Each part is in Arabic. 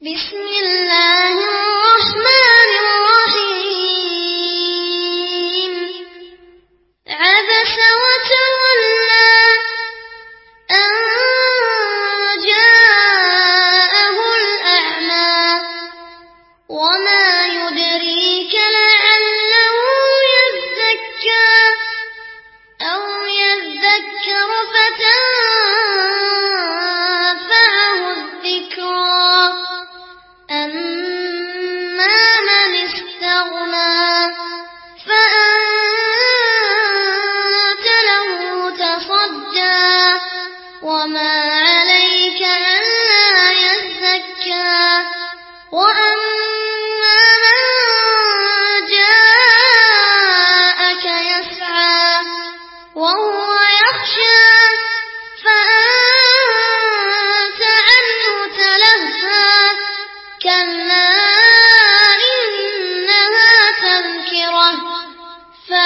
بسم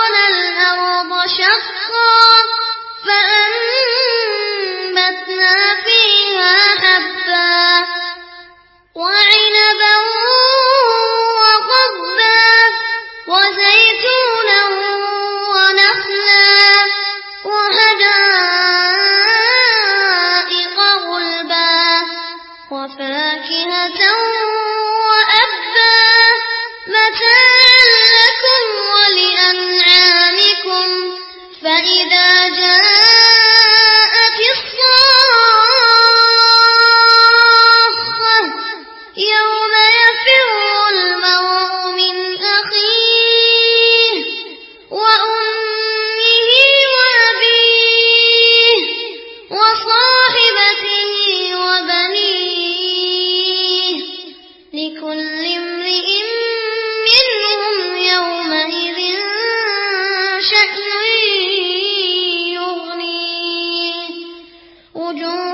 تَرَوْنَ الْأَرْضَ شَقًّا وجوه